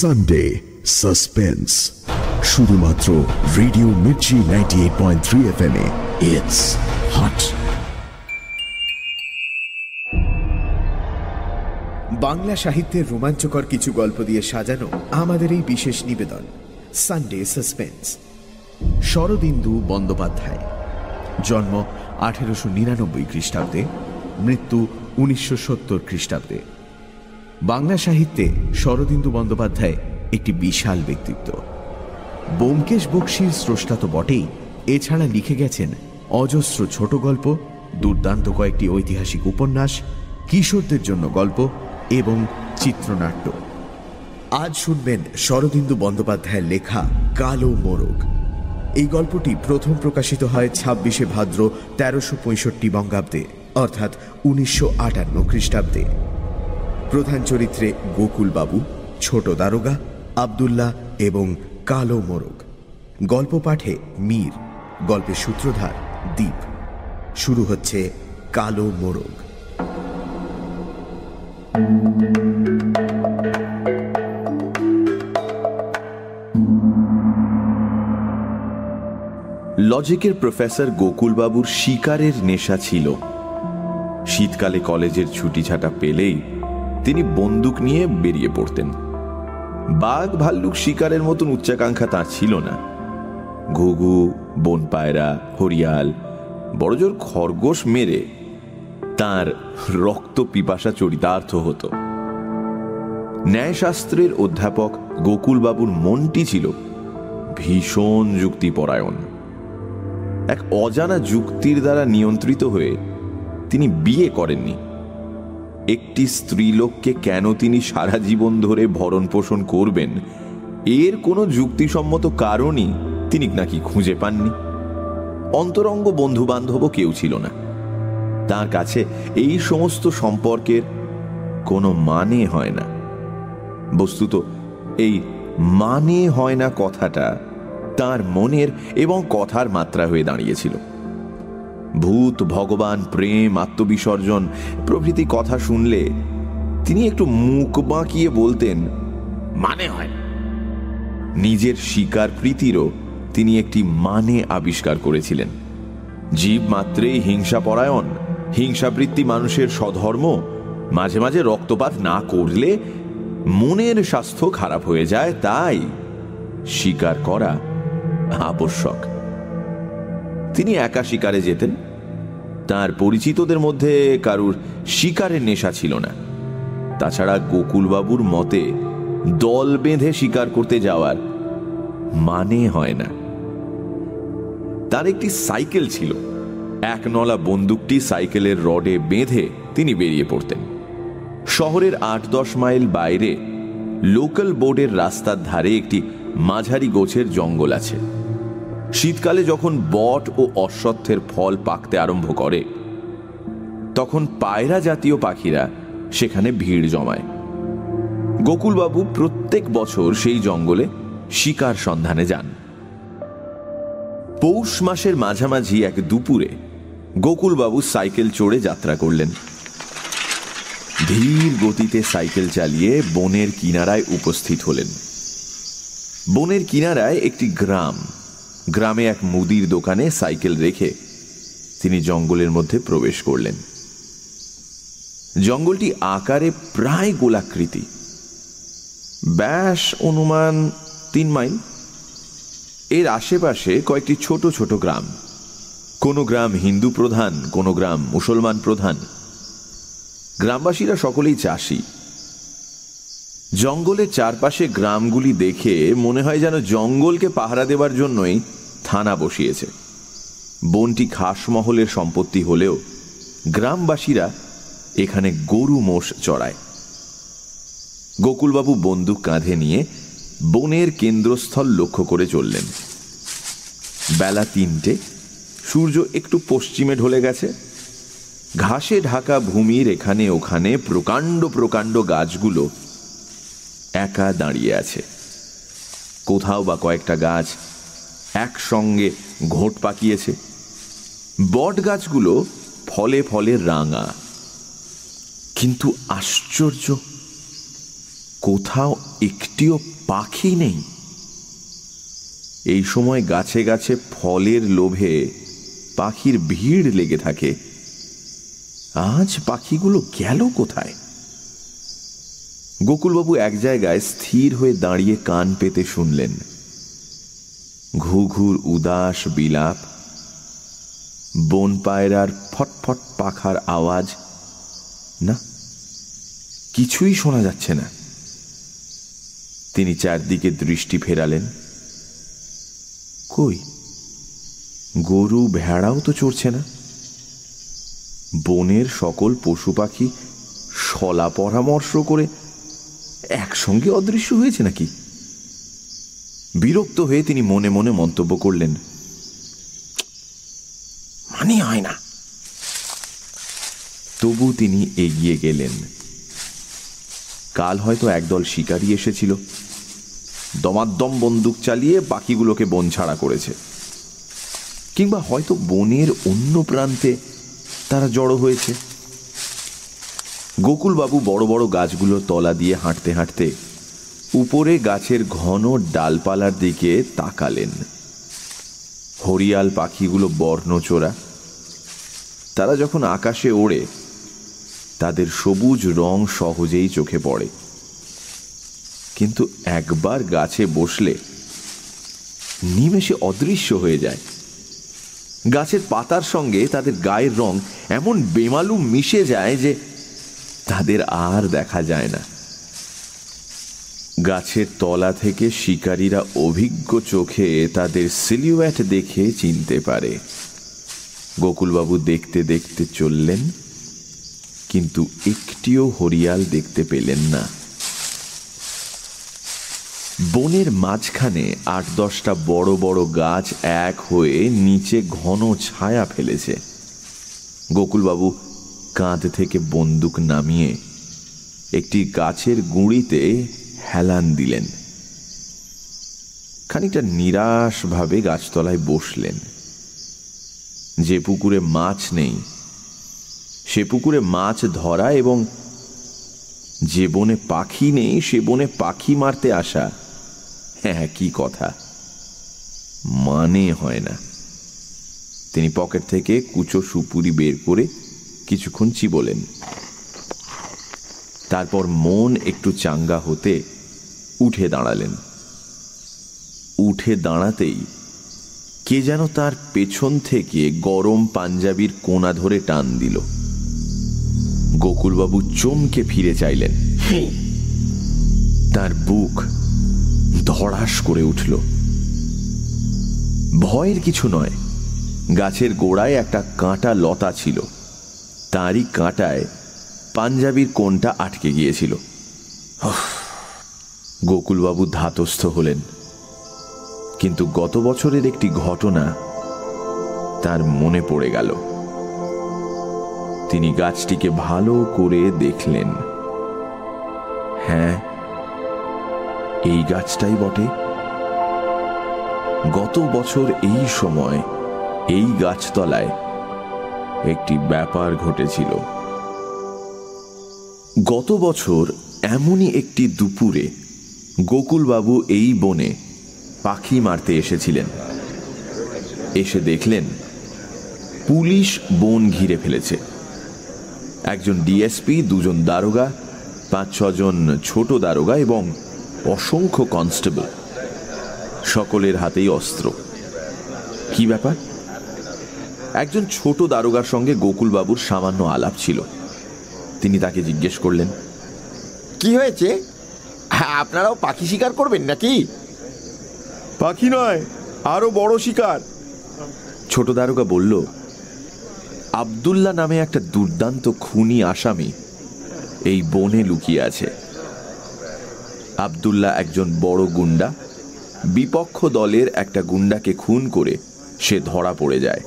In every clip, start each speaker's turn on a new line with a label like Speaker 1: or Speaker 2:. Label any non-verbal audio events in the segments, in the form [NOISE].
Speaker 1: Sunday suspense শুধুমাত্র radio Mirchi ninety eight point three F M it's hot
Speaker 2: Bangla সাহিত্যের রোমাঞ্চকর কিছু গল্প দিয়ে সাজানো আমাদের এই বিশেষ নিবেদন সানডে সাসপেন্স শরদিন্দু বন্দ্যোপাধ্যায়, জন্ম আঠেরোশো নিরানব্বই খ্রিস্টাব্দে, মৃত্যু উনিশশো সত্তর খ্রিস্টাব্দে। বাংলা সাহিত্যে শরদিন্দু বন্দ্যোপাধ্যায় একটি বিশাল ব্যক্তিত্ব। বোমকেশ বক্সির স্রষ্টা তো বটেই, এছাড়া লিখে গেছেন অজস্র ছোট গল্প, দুর্দান্ত কয়েকটি ঐতিহাসিক উপন্যাস, কিশোরদের জন্য গল্প এবং চিত্রনাট্য। আজ শুনবেন শরদিন্দু বন্দ্যোপাধ্যায়ের লেখা কালো মোরগ। এই গল্পটি প্রথম প্রকাশিত হয় ছাব্বিশে ভাদ্র তেরোশো পঁয়ষট্টি বঙ্গাব্দে, অর্থাৎ উনিশশো আটান্ন খ্রিস্টাব্দে। প্রধান চরিত্রে গোকুলবাবু ছোট দারোগা, আবদুল্লাহ এবং কালো মোরগ। গল্প পাঠে মীর গল্পের সূত্রধার দ্বীপ শুরু হচ্ছে কালো মোরগ।
Speaker 3: লজিকের প্রফেসর গোকুলবাবুর শিকারের নেশা ছিল। শীতকালে কলেজের ছুটি ছাটা পেলেই তিনি বন্দুক নিয়ে বেরিয়ে পড়তেন। বাঘ ভাল্লুক শিকারের মতন উচ্চাকাঙ্ক্ষা তার ছিল না। ঘুঘু বন পায়রা হরিয়াল, বড়জোর খরগোশ মেরে তার রক্ত পিপাসা চরিতার্থ হতো। ন্যায়শাস্ত্রের অধ্যাপক গোকুলবাবুর মনটি ছিল ভীষণ যুক্তিপরায়ণ। এক অজানা যুক্তির দ্বারা নিয়ন্ত্রিত হয়ে তিনি বিয়ে করেননি। একটি স্ত্রীলোককে কেন তিনি সারা জীবন ধরে ভরণ পোষণ করবেন? এর কোনো যুক্তিসম্মত কারণই তিনি নাকি খুঁজে পাননি। অন্তরঙ্গ বন্ধু বান্ধবও কেউ ছিল না। তার কাছে এই সমস্ত সম্পর্কের কোনো মানে হয় না। বস্তুত, এই মানে হয় না কথাটা তার মনের এবং কথার মাত্রা হয়ে দাঁড়িয়েছিল। ভূত, ভগবান, প্রেম, আত্মবিসর্জন, প্রভৃতি কথা শুনলে তিনি একটু মুখ বাঁকিয়ে বলতেন মানে হয়? নিজের শিকার প্রীতিরও তিনি একটি মানে আবিষ্কার করেছিলেন। জীব মাত্রেই হিংসা পরায়ণ, হিংসাবৃত্তি মানুষের স্বধর্ম, মাঝে মাঝে রক্তপাত না করলে মনের স্বাস্থ্য খারাপ হয়ে যায়, তাই শিকার করা আবশ্যক। তিনি একা শিকারে যেতেন। তার পরিচিতদের মধ্যে কারুর শিকারের নেশা ছিল না। তাছাড়া গোকুলবাবুর মতে, দল বেঁধে শিকার করতে যাওয়ার মানে হয় না। তার একটি সাইকেল ছিল। এক নলা বন্দুকটি সাইকেলের রডে বেঁধে তিনি বেরিয়ে পড়তেন। শহরের আট দশ মাইল বাইরে লোকাল বোর্ডের রাস্তার ধারে একটি মাঝারি গোছের জঙ্গল আছে। শীতকালে যখন বট ও অশ্বত্থের ফল পাকতে আরম্ভ করে, তখন পায়রা জাতীয় পাখিরা সেখানে ভিড় জমায়। গোকুলবাবু প্রত্যেক বছর সেই জঙ্গলে শিকার সন্ধানে যান। পৌষ মাসের মাঝামাঝি এক দুপুরে গোকুলবাবু সাইকেল চড়ে যাত্রা করলেন। ধীর গতিতে সাইকেল চালিয়ে বনের কিনারায় উপস্থিত হলেন। বনের কিনারায় একটি গ্রাম। গ্রামে এক মুদির দোকানে সাইকেল রেখে তিনি জঙ্গলের মধ্যে প্রবেশ করলেন। জঙ্গলটি আকারে প্রায় গোলাকৃতি। ব্যাস, অনুমান তিন মাইল। এর আশেপাশে কয়েকটি ছোট ছোট গ্রাম। কোনো গ্রাম হিন্দু প্রধান, কোনো গ্রাম মুসলমান প্রধান। গ্রামবাসীরা সকলেই চাষি। জঙ্গলের চারপাশে গ্রামগুলি দেখে মনে হয় যেন জঙ্গলকে পাহারা দেবার জন্যই থানা বসিয়েছে। বনটি খাসমহলের সম্পত্তি হলেও গ্রামবাসীরা এখানে গরু মোষ চড়ায়। গোকুলবাবু বন্দুক কাঁধে নিয়ে বনের কেন্দ্রস্থল লক্ষ্য করে চললেন। বেলা তিনটে, সূর্য একটু পশ্চিমে ঢলে গেছে। ঘাসে ঢাকা ভূমির এখানে ওখানে প্রকাণ্ড প্রকাণ্ড গাছগুলো একা দাঁড়িয়ে আছে। কোথাও বা কয়েকটা গাছ একসঙ্গে ঘোট পাকিয়েছে। বট গাছগুলো ফলে ফলে রাঙা। কিন্তু আশ্চর্য, কোথাও একটিও পাখি নেই। এই সময় গাছে গাছে ফলের লোভে পাখির ভিড় লেগে থাকে। আজ পাখিগুলো গেল কোথায়? গোকুলবাবু এক জায়গায় স্থির হয়ে দাঁড়িয়ে কান পেতে শুনলেন। ঘুঘুর উদাস বিলাপ বন পায়রার ফটফট পাখার আওয়াজ। না, কিছুই শোনা যাচ্ছে না। তিনি চারদিকে দৃষ্টি ফেরালেন। কই, গরু ভেড়াও তো চড়ছে না। বনের সকল পশু পাখি সলা পরামর্শ করে একসঙ্গে অদৃশ্য হয়েছে নাকি? বিরক্ত হয়ে তিনি মনে মনে মন্তব্য করলেন মানে হয় না তবু তিনি এগিয়ে গেলেন। কাল হয়তো একদল শিকারী এসেছিল। দমাদ্দম বন্দুক চালিয়ে বাকিগুলোকে বন ছাড়া করেছে। কিংবা হয়তো বনের অন্য প্রান্তে তারা জড়ো হয়েছে। গোকুলবাবু বড় বড় গাছগুলোর তলা দিয়ে হাঁটতে হাঁটতে উপরে গাছের ঘন ডালপালার দিকে তাকালেন। হরিয়াল পাখিগুলো বর্ণচোরা। তারা যখন আকাশে ওড়ে, তাদের সবুজ রং সহজেই চোখে পড়ে। কিন্তু একবার গাছে বসলে, নিমেষে অদৃশ্য হয়ে যায়। গাছের পাতার সঙ্গে তাদের গায়ের রং এমন বেমালুম মিশে যায় যে তাদের আর দেখা যায় না। গাছের তলা থেকে শিকারীরা অভিজ্ঞ চোখে তাদের সিলিউয়েট দেখে চিনতে পারে। গোকুলবাবু দেখতে দেখতে চললেন, কিন্তু একটিও হরিয়াল দেখতে পেলেন না। বনের মাঝখানে আট দশটা বড় বড় গাছ এক হয়ে নিচে ঘন ছায়া ফেলেছে। গোকুলবাবু কাঁধ থেকে বন্দুক নামিয়ে একটি গাছের গুঁড়িতে হেলান দিলেন। খানিকটা নিরাশভাবে গাছতলায় বসলেন। যে পুকুরে মাছ নেই, সে পুকুরে মাছ ধরা এবং যে বনে পাখি নেই, সে বনে পাখি মারতে আসা হ্যাঁ কি কথা। মানে হয় না। তিনি পকেট থেকে কুচো সুপুরি বের করে কিছুক্ষণ চিবোলেন। তারপর মন একটু চাঙ্গা হতে উঠে দাঁড়ালেন। উঠে দাঁড়াতেই কে যেন তার পেছন থেকে গরম পাঞ্জাবির কোনা ধরে টান দিল। গোকুলবাবু চমকে ফিরে চাইলেন। তার বুক ধড়াস করে উঠল। ভয়ের কিছু নয়, গাছের গোড়ায় একটা কাঁটা লতা ছিল। তারই কাঁটায় পাঞ্জাবির কোনটা আটকে গিয়েছিল। গোকুলবাবু ধাতস্থ হলেন। কিন্তু গত বছরের একটি ঘটনা তার মনে পড়ে গেল। তিনি গাছটিকে ভালো করে দেখলেন। হ্যাঁ এই গাছটাই বটে। গত বছর এই সময় এই গাছতলায় একটি ব্যাপার ঘটেছিল। গত বছর এমনই একটি দুপুরে গোকুলবাবু এই বনে পাখি মারতে এসেছিলেন। এসে দেখলেন পুলিশ বন ঘিরে ফেলেছে। একজন ডিএসপি, দুজন দারোগা, পাঁচ ছজন ছোট দারোগা এবং অসংখ্য কনস্টেবল। সকলের হাতেই অস্ত্র। কি ব্যাপার? একজন ছোট দারোগার সঙ্গে গোকুলবাবুর সামান্য আলাপ ছিল। তিনি তাকে জিজ্ঞেস করলেন
Speaker 4: কি হয়েছে? হ্যাঁ আপনারাও পাখি শিকার করবেন নাকি?
Speaker 3: পাখি নয় আরও বড় শিকার। ছোট দারোগা বলল আবদুল্লাহ নামে একটা দুর্দান্ত খুনি আসামি এই বনে লুকিয়ে আছে। আবদুল্লাহ একজন বড় গুন্ডা বিপক্ষ দলের একটা গুন্ডাকে খুন করে সে ধরা পড়ে যায়।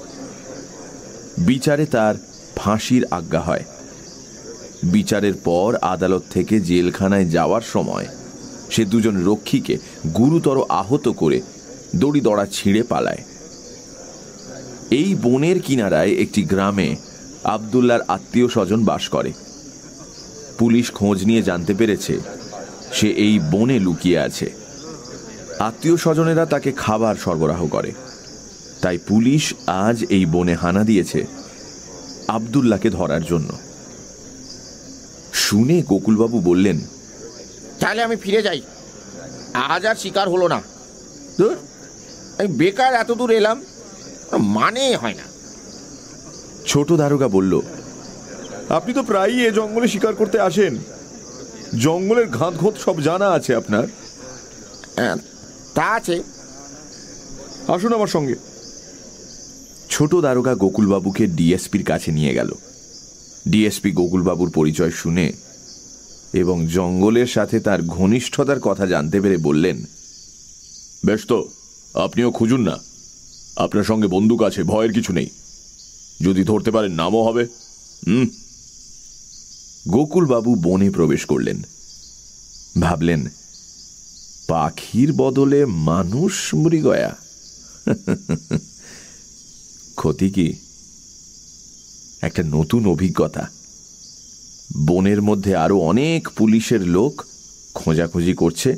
Speaker 3: বিচারে তার ফাঁসির আজ্ঞা হয়। বিচারের পর আদালত থেকে জেলখানায় যাওয়ার সময় সে দুজন রক্ষীকে গুরুতর আহত করে দড়ি দড়া ছিঁড়ে পালায়। এই বনের কিনারায় একটি গ্রামে আবদুল্লার আত্মীয় স্বজন বাস করে। পুলিশ খোঁজ নিয়ে জানতে পেরেছে সে এই বনে লুকিয়ে আছে। আত্মীয় স্বজনেরা তাকে খাবার সরবরাহ করে। তাই পুলিশ আজ এই বনে হানা দিয়েছে আবদুল্লাহকে ধরার জন্য। শুনে গোকুলবাবু বললেন
Speaker 4: তাহলে আমি ফিরে যাই। আজ আর শিকার হলো না। ধুর, আমি বেকার এত দূর এলাম মানে হয় না।
Speaker 3: ছোট দারোগা বলল
Speaker 5: আপনি তো প্রায়ই এ জঙ্গলে শিকার করতে আসেন। জঙ্গলের ঘাত ঘোত সব জানা আছে আপনার।
Speaker 4: হ্যাঁ, তা আছে।
Speaker 5: আসুন আমার সঙ্গে।
Speaker 3: ছোট দারোগা গোকুলবাবুকে ডিএসপির কাছে নিয়ে গেল। ডিএসপি গোকুলবাবুর পরিচয় শুনে এবং জঙ্গলের সাথে তার ঘনিষ্ঠতার কথা জানতে পেরে বললেন,
Speaker 5: বেশ তো, আপনিও খুঁজুন না। আপনার সঙ্গে বন্দুক আছে, ভয়ের কিছু নেই। যদি ধরতে পারেন, নামও হবে। হুম?
Speaker 3: গোকুলবাবু বনে প্রবেশ করলেন। ভাবলেন, পাখির বদলে মানুষ মৃগয়া। [LAUGHS] ক্ষতি কি? একটা নতুন অভিজ্ঞতা। বনের মধ্যে আরও অনেক পুলিশের লোক খোঁজাখুঁজি করছে।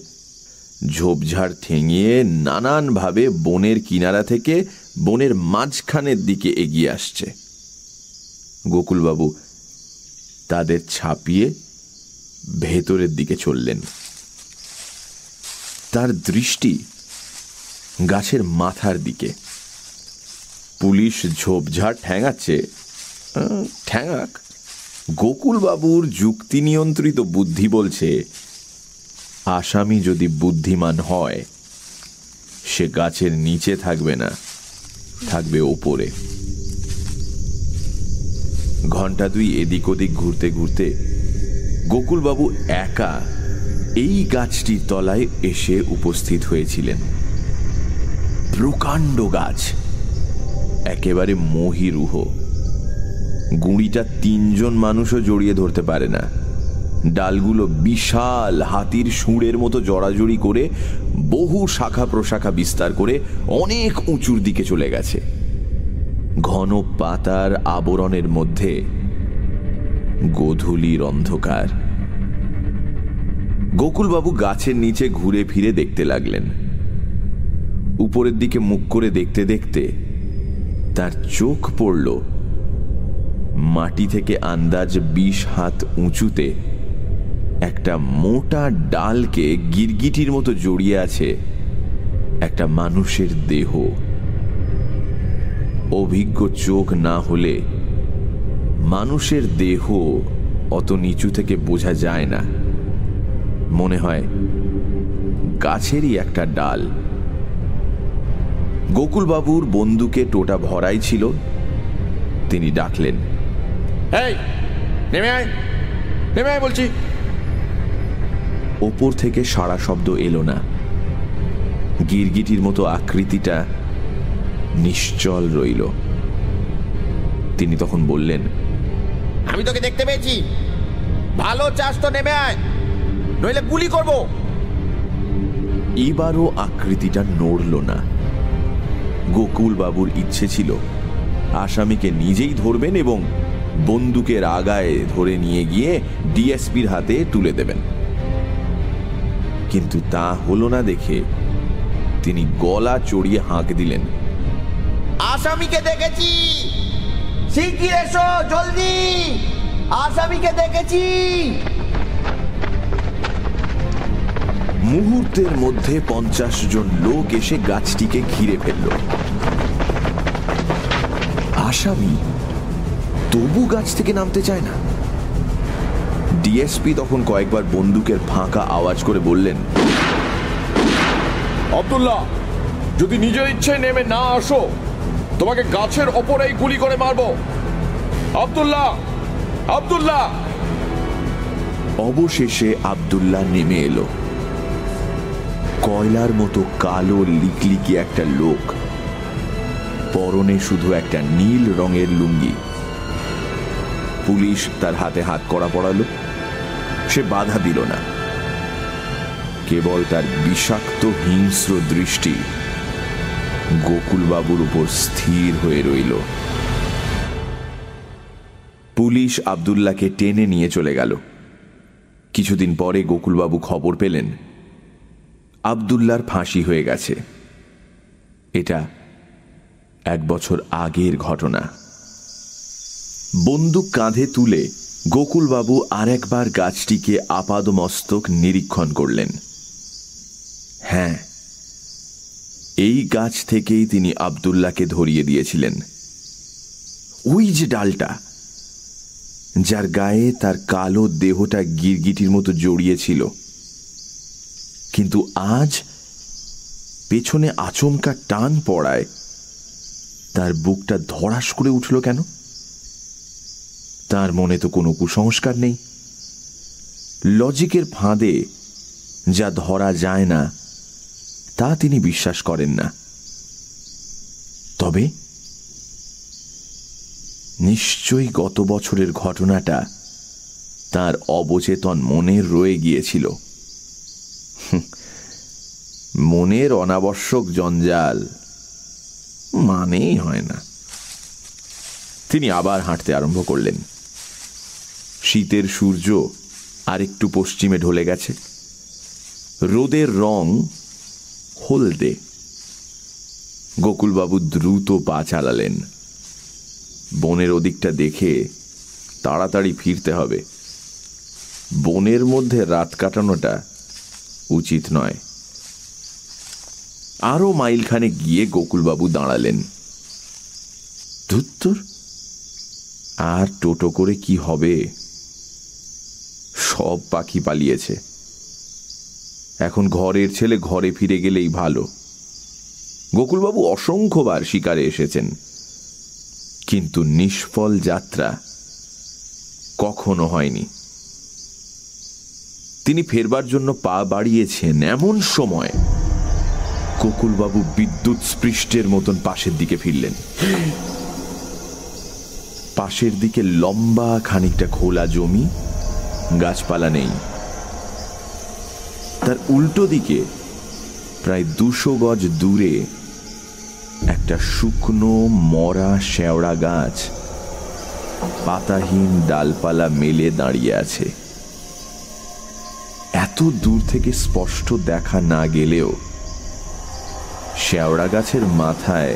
Speaker 3: ঝোপঝাড় ঠেঙিয়ে নানানভাবে বনের কিনারা থেকে বনের মাঝখানের দিকে এগিয়ে আসছে। গোকুলবাবু তাদের ছাপিয়ে ভেতরের দিকে চললেন। তার দৃষ্টি গাছের মাথার দিকে। পুলিশ ঝোপঝাড় ঠ্যাঙাচ্ছে ঠ্যাঙাক। গোকুলবাবুর যুক্তি নিয়ন্ত্রিত বুদ্ধি বলছে, আসামি যদি বুদ্ধিমান হয়, সে গাছের নিচে থাকবে না, থাকবে ওপরে ঘণ্টা দুই এদিক ওদিক ঘুরতে ঘুরতে গোকুলবাবু একা এই গাছটির তলায় এসে উপস্থিত হয়েছিলেন। প্রকাণ্ড গাছ, একেবারে মহিরুহ। গুঁড়িটা তিনজন মানুষও জড়িয়ে ধরতে পারে না। ডালগুলো বিশাল হাতির সুঁড়ের মতো জড়াজড়ি করে বহু শাখা প্রশাখা বিস্তার করে অনেক উঁচুর দিকে চলে গেছে। ঘন পাতার আবরণের মধ্যে গোধূলির অন্ধকার। গোকুলবাবু গাছের নিচে ঘুরে ফিরে দেখতে লাগলেন। উপরের দিকে মুখ করে দেখতে দেখতে তার চোখ পড়ল মাটি থেকে আন্দাজ বিশ হাত উঁচুতে একটা মোটা ডালকে গিরগিটির মতো জড়িয়ে আছে একটা মানুষের দেহ। অভিজ্ঞ চোখ না হলে মানুষের দেহ অত নিচু থেকে বোঝা যায় না। মনে হয় গাছেরই একটা ডাল। গোকুলবাবুর বন্দুকে টোটা ভরাই ছিল। তিনি ডাকলেন
Speaker 4: এই নেমে আয় নেমে আয় বলছি।
Speaker 3: ওপর থেকে সারা শব্দ এলো না। গিরগিটির মতো আকৃতিটা নিশ্চল রইল। তিনি তখন বললেন
Speaker 4: আমি তোকে দেখতে পেয়েছি। ভালো চাষ তো নেমে আয় নইলে গুলি করব।
Speaker 3: এবারও আকৃতিটা নড়ল না। গোকুল বাবুর ইচ্ছে ছিল আসামিকে নিজেই ধরবেন এবং বন্দুকের আগায় ধরে নিয়ে গিয়ে ডিএসপির হাতে তুলে দেবেন। কিন্তু তা হলো না দেখে তিনি গলা চড়িয়ে হাঁক দিলেন।
Speaker 4: আসামিকে দেখেছি! শিগগির এসো জলদি! আসামিকে দেখেছি!
Speaker 3: মুহূর্তের মধ্যে পঞ্চাশ জন লোক এসে গাছটিকে ঘিরে ফেলল। আসামি তবু গাছ থেকে নামতে চায় না। ডিএসপি তখন কয়েকবার বন্দুকের ফাঁকা আওয়াজ করে বললেন
Speaker 5: আব্দুল্লাহ যদি নিজের ইচ্ছে নেমে না আসো তোমাকে গাছের ওপরেই গুলি করে মারবো। আব্দুল্লাহ আব্দুল্লাহ।
Speaker 3: অবশেষে আব্দুল্লাহ নেমে এলো। কয়লার মতো কালো লিকলিকি একটা লোক পরনে শুধু একটা নীল রঙের লুঙ্গি। পুলিশ তার হাতে হাত করা পড়ালো। সে বাধা দিল না। কেবল তার বিষাক্ত হিংস্র দৃষ্টি গোকুলবাবুর উপর স্থির হয়ে রইল। পুলিশ আবদুল্লাহকে টেনে নিয়ে চলে গেল। কিছুদিন পরে গোকুলবাবু খবর পেলেন আবদুল্লার ফাঁসি হয়ে গেছে। এটা এক বছর আগের ঘটনা। বন্দুক কাঁধে তুলে গোকুলবাবু আরেকবার গাছটিকে আপাদমস্তক নিরীক্ষণ করলেন। হ্যাঁ এই গাছ থেকেই তিনি আবদুল্লাকে ধরিয়ে দিয়েছিলেন। ওই যে ডালটা, যার গায়ে তার কালো দেহটা গিরগিটির মতো জড়িয়েছিল। কিন্তু আজ পেছনে আচমকা টান পড়ায় তার বুকটা ধরাস করে উঠল কেন? তার মনে তো কোনো কুসংস্কার নেই। লজিকের ফাঁদে যা ধরা যায় না, তা তিনি বিশ্বাস করেন না। তবে নিশ্চয়ই গত বছরের ঘটনাটা তার অবচেতন মনে রয়ে গিয়েছিল। মনের অনাবশ্যক জঞ্জাল মানেই হয় না। তিনি আবার হাঁটতে আরম্ভ করলেন। শীতের সূর্য আরেকটু পশ্চিমে ঢলে গেছে। রোদের রং হলদে। গোকুলবাবু দ্রুত পা চালালেন। বনের ওদিকটা দেখে তাড়াতাড়ি ফিরতে হবে। বনের মধ্যে রাত কাটানোটা উচিত নয়। আরও মাইলখানে গিয়ে গোকুলবাবু দাঁড়ালেন। ধুত্তর, আর টোটো করে কি হবে? সব পাখি পালিয়েছে। এখন ঘরের ছেলে ঘরে ফিরে গেলেই ভালো। গোকুলবাবু অসংখ্যবার শিকারে এসেছেন। কিন্তু নিষ্ফল যাত্রা কখনো হয়নি। তিনি ফেরবার জন্য পা বাড়িয়েছেন এমন সময় গোকুলবাবু বিদ্যুৎ স্পৃষ্টের মতন পাশের দিকে ফিরলেন। পাশের দিকে লম্বা খানিকটা খোলা জমি গাছপালা নেই। তার উল্টো দিকে প্রায় দুশো গজ দূরে একটা শুকনো মরা শেওড়া গাছ পাতাহীন ডালপালা মেলে দাঁড়িয়ে আছে। এত দূর থেকে স্পষ্ট দেখা না গেলেও শেওড়া গাছের মাথায়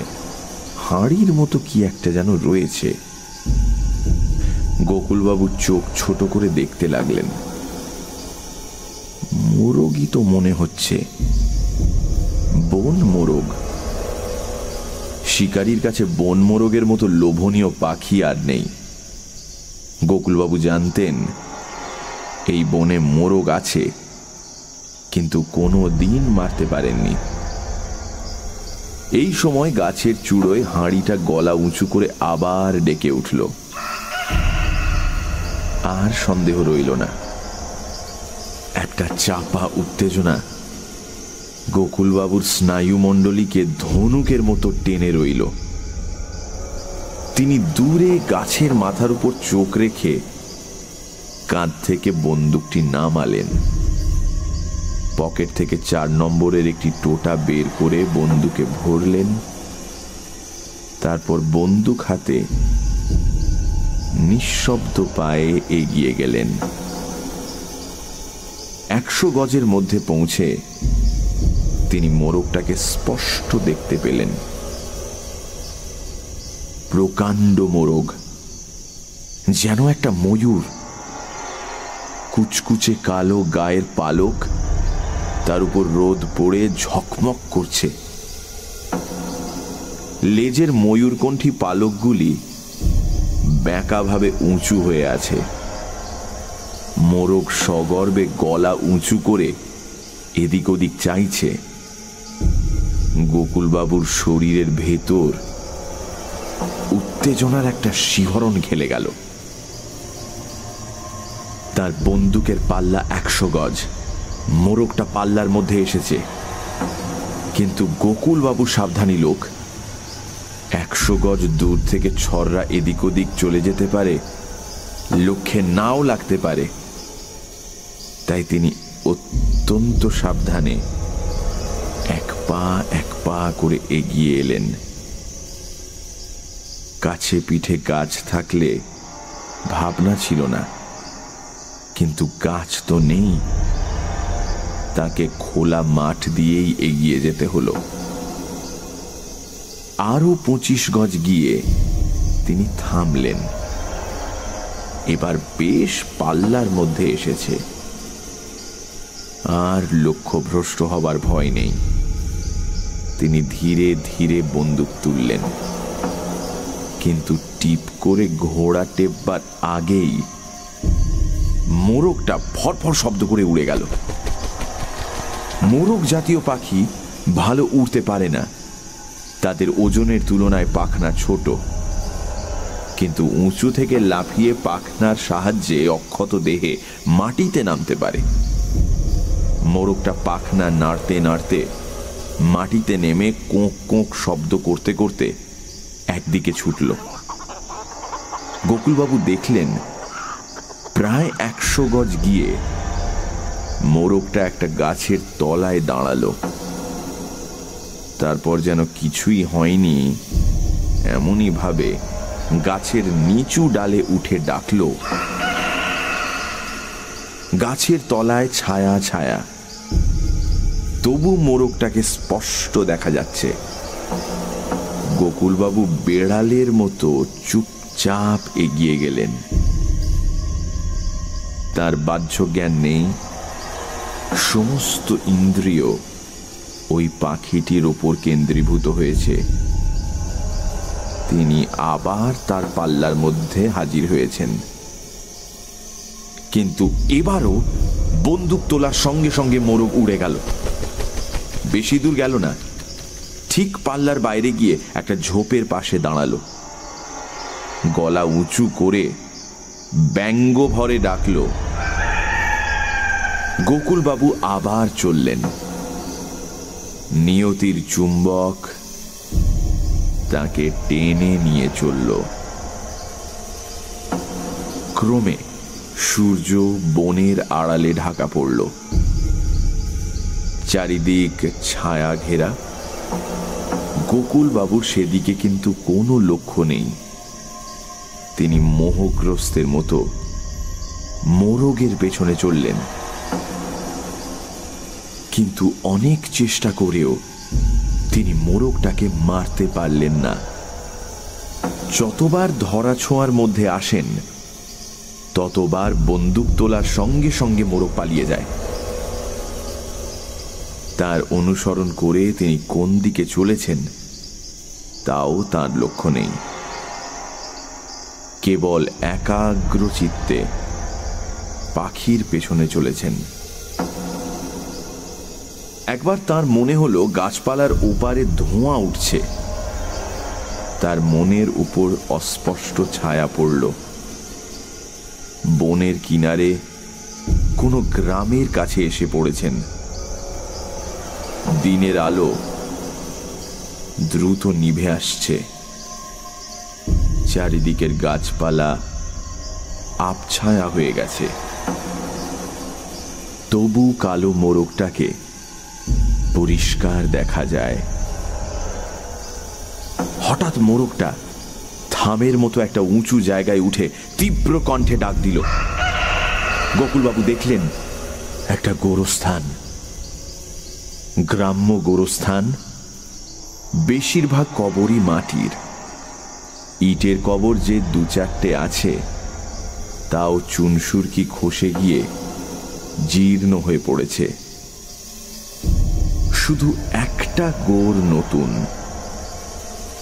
Speaker 3: হাঁড়ির মতো কি একটা যেন রয়েছে। গোকুলবাবু চোখ ছোট করে দেখতে লাগলেন। মোরগই তো মনে হচ্ছে। বন মোরগ। শিকারীর কাছে বন মোরগের মতো লোভনীয় পাখি আর নেই। গোকুলবাবু জানতেন, এই বনে মোরগ আছে, কিন্তু কোনো দিন মারতে পারেননি। এই সময় গাছের চূড়োয় হাঁড়িটা গলা উঁচু করে আবার ডেকে উঠল। আর সন্দেহ রইল না। একটা চাপা উত্তেজনা গোকুলবাবুর স্নায়ুমণ্ডলীকে ধনুকের মতো টেনে রইল। তিনি দূরে গাছের মাথার উপর চোখ রেখে কাঁধ থেকে বন্দুকটি নামালেন। পকেট থেকে চার নম্বরের একটি টোটা বের করে বন্দুকে ভরলেন। তারপর বন্দুক হাতে নিঃশব্দ পায়ে এগিয়ে গেলেন। একশো গজের মধ্যে পৌঁছে তিনি মোরগটাকে স্পষ্ট দেখতে পেলেন। প্রকাণ্ড মোরগ, যেন একটা ময়ূর। কুচকুচে কালো গায়ের পালক, তার উপর রোদ পড়ে ঝকমক করছে। লেজের ময়ূরকণ্ঠী পালকগুলি ব্যাঁকাভাবে উঁচু হয়ে আছে। মোরগ সগর্বে গলা উঁচু করে এদিক ওদিক চাইছে। গোকুলবাবুর শরীরের ভেতর উত্তেজনার একটা শিহরণ খেলে গেল। তার বন্দুকের পাল্লা একশো গজ। মোরগটা পাল্লার মধ্যে এসেছে। কিন্তু গোকুলবাবু সাবধানী লোক। একশো গজ দূর থেকে ছররা এদিক ওদিক চলে যেতে পারে, লক্ষ্যে নাও লাগতে পারে। তাই তিনি অত্যন্ত সাবধানে এক পা এক পা করে এগিয়ে এলেন। কাছে পিঠে গাছ থাকলে ভাবনা ছিল না, কিন্তু গাছ তো নেই। তাকে খোলা মাঠ দিয়েই এগিয়ে যেতে হলো। আরও পঁচিশ গজ গিয়ে তিনি থামলেন। এবার বেশ পাল্লার মধ্যে এসেছে। আর লক্ষ্যভ্রষ্ট হবার ভয় নেই। তিনি ধীরে ধীরে বন্দুক তুললেন। কিন্তু টিপ করে ঘোড়া টেপবার আগেই মোরগটা ফরফর শব্দ করে উড়ে গেল। মোরগ জাতীয় পাখি ভালো উড়তে পারে না। তাদের ওজনের তুলনায় পাখনা ছোট। কিন্তু উঁচু থেকে লাফিয়ে পাখনার সাহায্যে অক্ষত দেহে মাটিতে নামতে পারে। মোরগটা পাখনা নাড়তে নাড়তে মাটিতে নেমে কোঁক কোঁক শব্দ করতে করতে একদিকে ছুটল। গোকুলবাবু দেখলেন, প্রায় একশো গজ গিয়ে মোরগটা একটা গাছের তলায় দাঁড়াল। তারপর যেন কিছুই হয়নি, এমনই ভাবে গাছের নিচু ডালে উঠে ডাকল। গাছের তলায় ছায়া ছায়া। তবু মোরগটাকে স্পষ্ট দেখা যাচ্ছে। গোকুলবাবু বেড়ালের মতো চুপচাপ এগিয়ে গেলেন। তার বাহ্য জ্ঞান নেই, সমস্ত ইন্দ্রিয় ওই পাখিটির ওপর কেন্দ্রীভূত হয়েছে। তিনি আবার তার পাল্লার মধ্যে হাজির হয়েছেন। কিন্তু এবারও বন্দুক তোলার সঙ্গে সঙ্গে মোরগ উড়ে গেল। বেশি দূর গেল না। ঠিক পাল্লার বাইরে গিয়ে একটা ঝোপের পাশে দাঁড়াল। গলা উঁচু করে ব্যঙ্গ ভরে ডাকল। গোকুলবাবু আবার চললেন। নিয়তির চুম্বক তাকে টেনে নিয়ে চলল। ক্রমে সূর্য বনের আড়ালে ঢাকা পড়ল। চারিদিক ছায়া ঘেরা। গোকুলবাবুর সেদিকে কিন্তু কোনো লক্ষ্য নেই। তিনি মোহগ্রস্তের মতো মোরগের পেছনে চললেন। কিন্তু অনেক চেষ্টা করেও তিনি মোরগটাকে মারতে পারলেন না। যতবার ধরা ছোঁয়ার মধ্যে আসেন, ততবার বন্দুক তোলার সঙ্গে সঙ্গে মোরগ পালিয়ে যায়। তার অনুসরণ করে তিনি কোন দিকে চলেছেন, তাও তার লক্ষ্য নেই। কেবল একাগ্র চিত্তে পাখির পেছনে চলেছেন। একবার তার মনে হলো গাছপালার ওপারে ধোঁয়া উঠছে। তার মনের উপর অস্পষ্ট ছায়া পড়ল। বনের কিনারে কোনো গ্রামের কাছে এসে পড়েছেন। দিনের আলো দ্রুত নিভে আসছে। চারিদিকের গাছপালা আপছায়া হয়ে গেছে। তবু কালো মোরগটাকে পরিষ্কার দেখা যায়। হঠাৎ মোরগটা থামের মতো একটা উঁচু জায়গায় উঠে তীব্র কণ্ঠে ডাক দিল। গোকুলবাবু দেখলেন একটা গোরস্থান। গ্রাম্য গোরস্থান, বেশিরভাগ কবরই মাটির। ইটের কবর যে দু চারটে আছে, তাও চুনসুরকি খসে গিয়ে জীর্ণ হয়ে পড়েছে। শুধু একটা গোর নতুন।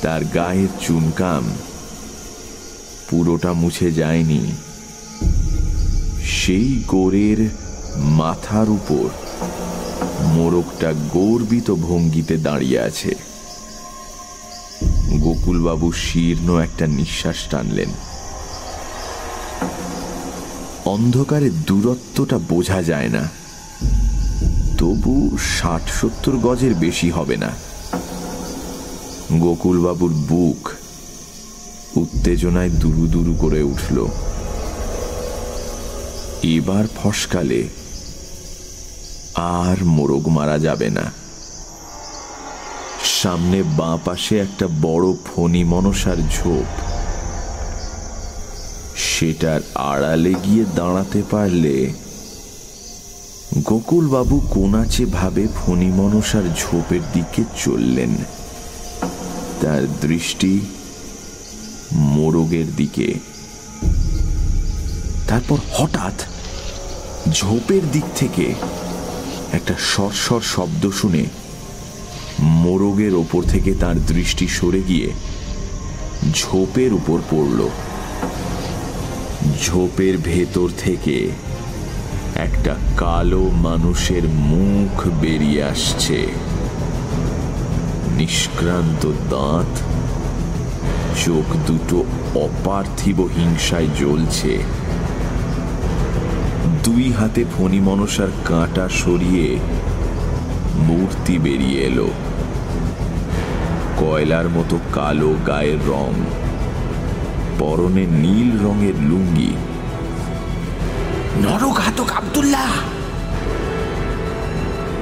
Speaker 3: তার গায়ের চুনকাম পুরোটা মুছে যায়নি। সেই গোরের মাথার উপর মোরগটা গর্বিত ভঙ্গিতে দাঁড়িয়ে আছে। গোকুলবাবু শীর্ণ একটা নিঃশ্বাস টানলেন। অন্ধকারে দূরত্বটা বোঝা যায় না। তবু ষাট সত্তর গজের বেশি হবে না। গোকুলবাবুর বুক উত্তেজনায় দুরু দুরু করে উঠল। এবার ফসকালে আর মোরগ মারা যাবে না। সামনে বাঁ পাশে একটা বড় ফণি মনসার ঝোপ। সেটার আড়ালে গিয়ে দাঁড়াতে পারলে গোকুলবাবু কোনাচে ভাবে ফণিমনসার ঝোপের দিকে চললেন। তার দৃষ্টি মোরগের দিকে। তারপর হঠাৎ ঝোপের দিক থেকে একটা সরসর শব্দ শুনে মোরগের ওপর থেকে তার দৃষ্টি সরে গিয়ে ঝোপের উপর পড়ল। ঝোপের ভেতর থেকে একটা কালো মানুষের মুখ বেরিয়ে আসছে। নিষ্ক্রান্ত দাঁত, চোখ দুটো অপার্থিব হিংসায় জ্বলছে। দুই হাতে ফণি মনসার কাঁটা সরিয়ে মূর্তি বেরিয়ে এলো। কয়লার মতো কালো গায়ের রং, পরনে নীল রঙের লুঙ্গি।
Speaker 4: নরঘাতক আবদুল্লাহ।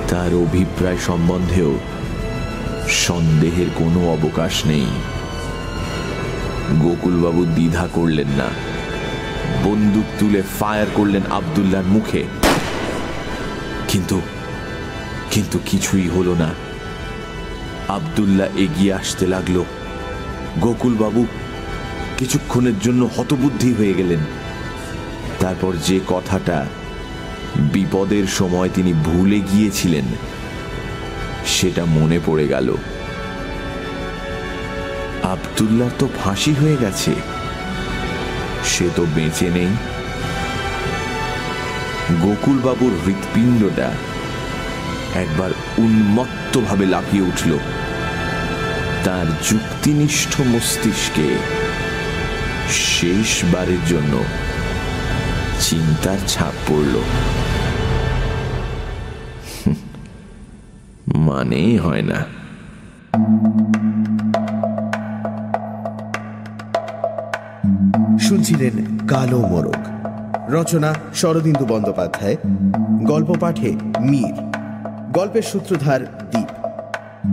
Speaker 3: তার অভিপ্রায় সম্বন্ধেও সন্দেহের কোনো অবকাশ নেই। গোকুলবাবু দ্বিধা করলেন না। বন্দুক তুলে ফায়ার করলেন আবদুল্লার মুখে। কিন্তু কিন্তু কিছুই হলো না। আবদুল্লাহ এগিয়ে আসতে লাগল। গোকুলবাবু কিছুক্ষণের জন্য হতবুদ্ধি হয়ে গেলেন। তারপর যে কথাটা বিপদের সময় তিনি ভুলে গিয়েছিলেন, সেটা মনে পড়ে গেল। আবদুল্লার তো ফাঁসি হয়ে গেছে। সে তো বেঁচে নেই। গোকুলবাবুর হৃৎপিণ্ডটা একবার উন্মত্তভাবে লাফিয়ে উঠল। তার যুক্তিনিষ্ঠ মস্তিষ্কে শেষবারের জন্য চিন্তার ছাপ পড়ল। মানেই হয় না।
Speaker 2: শুনছিলেন কালো মোরগ। রচনা শরদিন্দু বন্দ্যোপাধ্যায়। গল্প পাঠে মীর। গল্পের সূত্রধার দ্বীপ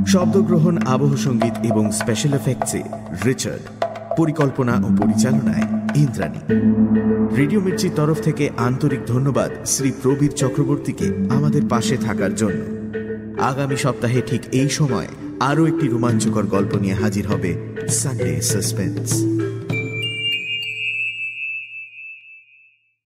Speaker 2: শব্দগ্রহণ, আবহ সংগীত এবং স্পেশাল এফেক্টসে রিচার্ড। পরিকল্পনা ও পরিচালনায় ইন্দ্রাণী। রেডিও মির্চির তরফ থেকে আন্তরিক ধন্যবাদ শ্রী প্রবীর চক্রবর্তীকে আমাদের পাশে থাকার জন্য। আগামী সপ্তাহে ঠিক এই সময় আরও একটি রোমাঞ্চকর গল্প নিয়ে হাজির হবে সানডে সাসপেন্স